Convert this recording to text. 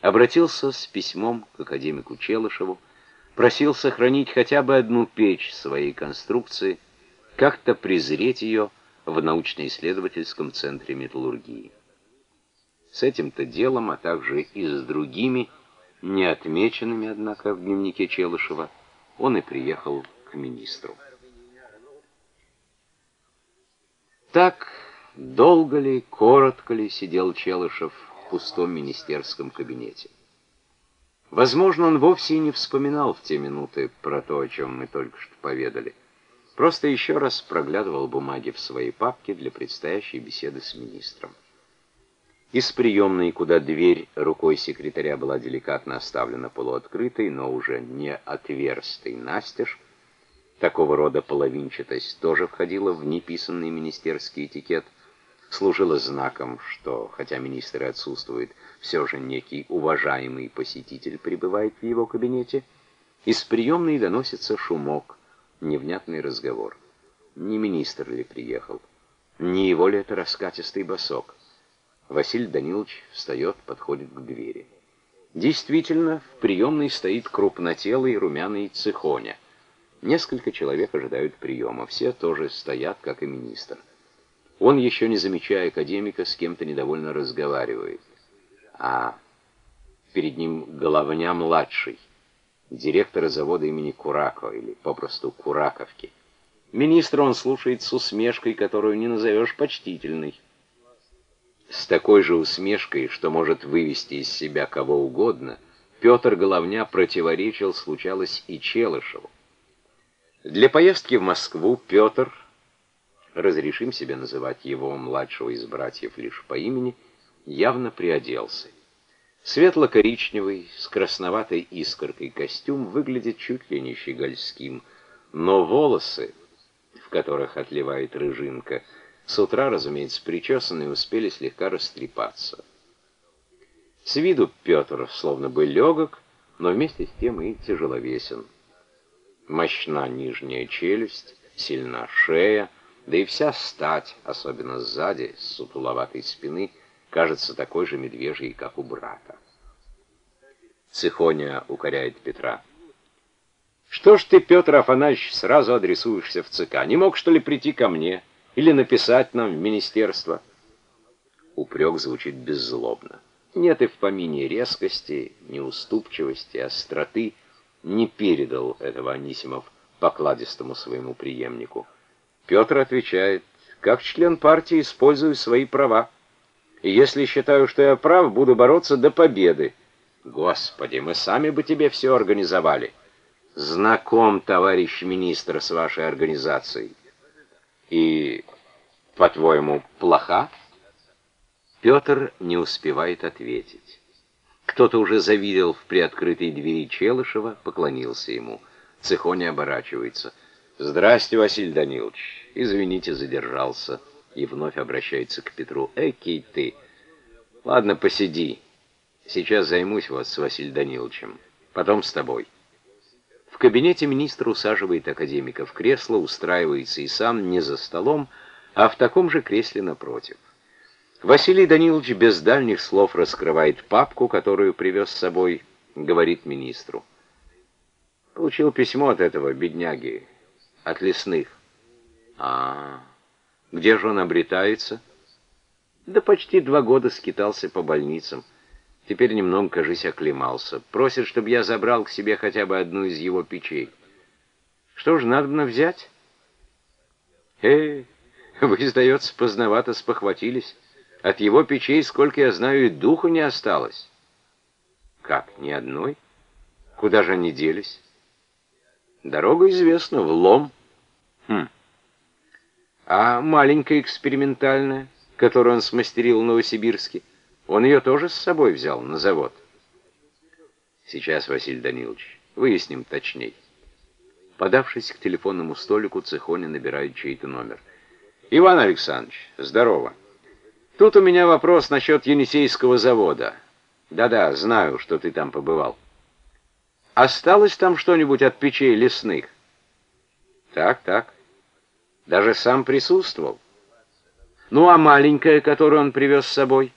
обратился с письмом к академику Челышеву, просил сохранить хотя бы одну печь своей конструкции, как-то презреть ее в научно-исследовательском центре металлургии. С этим-то делом, а также и с другими, не отмеченными, однако, в дневнике Челышева, он и приехал к министру. Так долго ли, коротко ли сидел Челышев в пустом министерском кабинете. Возможно, он вовсе и не вспоминал в те минуты про то, о чем мы только что поведали. Просто еще раз проглядывал бумаги в своей папке для предстоящей беседы с министром. Из приемной, куда дверь рукой секретаря была деликатно оставлена полуоткрытой, но уже не отверстой настежь, такого рода половинчатость тоже входила в неписанный министерский этикет, служила знаком, что, хотя министр отсутствует, все же некий уважаемый посетитель пребывает в его кабинете, из приемной доносится шумок, невнятный разговор. Не министр ли приехал? Не его ли это раскатистый босок? Василий Данилович встает, подходит к двери. Действительно, в приемной стоит крупнотелый румяный цихоня. Несколько человек ожидают приема, все тоже стоят, как и министр. Он, еще не замечая академика, с кем-то недовольно разговаривает. А перед ним головня-младший директора завода имени Курако, или попросту Кураковки. Министра он слушает с усмешкой, которую не назовешь почтительной. С такой же усмешкой, что может вывести из себя кого угодно, Петр Головня противоречил, случалось, и Челышеву. Для поездки в Москву Петр, разрешим себе называть его младшего из братьев лишь по имени, явно приоделся. Светло-коричневый, с красноватой искоркой костюм выглядит чуть ли не щегольским, но волосы, в которых отливает рыжинка, с утра, разумеется, причесанные, успели слегка растрепаться. С виду Петр словно бы легок, но вместе с тем и тяжеловесен. Мощна нижняя челюсть, сильна шея, да и вся стать, особенно сзади, с сутуловатой спины, кажется такой же медвежьей, как у брата. Цихоня укоряет Петра. «Что ж ты, Петр Афанасьевич, сразу адресуешься в ЦК? Не мог, что ли, прийти ко мне или написать нам в министерство?» Упрек звучит беззлобно. Нет и в помине резкости, неуступчивости, остроты не передал этого Анисимов покладистому своему преемнику. Петр отвечает, как член партии использую свои права. И если считаю, что я прав, буду бороться до победы. Господи, мы сами бы тебе все организовали. Знаком, товарищ министр, с вашей организацией. И, по-твоему, плоха? Петр не успевает ответить. Кто-то уже завидел в приоткрытой двери Челышева, поклонился ему. Цехоня оборачивается. «Здрасте, Василий Данилович. Извините, задержался» и вновь обращается к Петру. «Экий ты! Ладно, посиди. Сейчас займусь вас с Василием Даниловичем. Потом с тобой». В кабинете министр усаживает академика в кресло, устраивается и сам не за столом, а в таком же кресле напротив. Василий Данилович без дальних слов раскрывает папку, которую привез с собой, говорит министру. Получил письмо от этого бедняги, от лесных. А, -а, -а. Где же он обретается? Да почти два года скитался по больницам. Теперь немного, кажись, оклемался. Просит, чтобы я забрал к себе хотя бы одну из его печей. Что же, надо на взять? Эй, вы, сдается, поздновато спохватились. От его печей, сколько я знаю, и духу не осталось. Как, ни одной? Куда же они делись? Дорога известна, в лом. А маленькая экспериментальная, которую он смастерил в Новосибирске, он ее тоже с собой взял на завод. Сейчас, Василий Данилович, выясним точней. Подавшись к телефонному столику, Цехоня набирает чей-то номер. Иван Александрович, здорово. Тут у меня вопрос насчет Енисейского завода. Да-да, знаю, что ты там побывал. Осталось там что-нибудь от печей лесных? Так, так. Даже сам присутствовал. Ну, а маленькая, которую он привез с собой?